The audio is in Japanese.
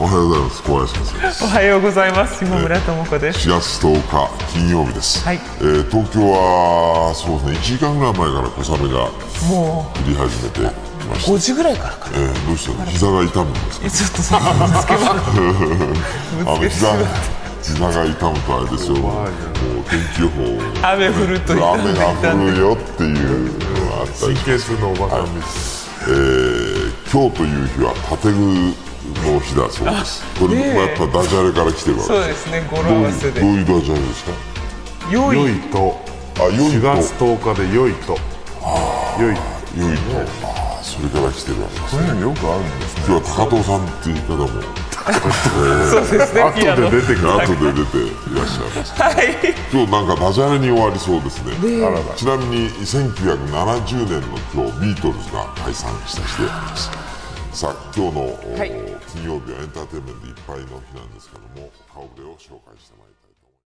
おはようございます。小林先生です。おはようございます。下村智子です。4月10日金曜日です、はい。えー東京はそうですね1時間ぐらい前から小雨がも降り始めてきまうした5時ぐらいからかな。えーどうした？の膝が痛むんですか？えちょっとそうなんですけど。あのぶつけ膝って膝が痛むとあれですよ。もう天気予報。雨降ると言雨が降るよっていうのがあったりします血のおばさんです、えー今日という日は建具の日だそうです。これもやっぱダジャレから来てるわけそうですね語呂どう合わせで。いうどういうダジャレですか？良い。良いと。あ良い4と月10日で良いと。良い。良いと。ああそれから来てるわけですそういうのよくあるんですね。今日は高藤さんっていう方も。そうですね後で出てくる後で出ていらっしゃいます。はい。今日なんかダジャレに終わりそうですね。ちなみに1970年の今日ビートルズが解散した日でありますさあ今日の、おはい。金曜日はエンターテインメントいっぱいの日なんですけども顔ぶれを紹介してまいりたい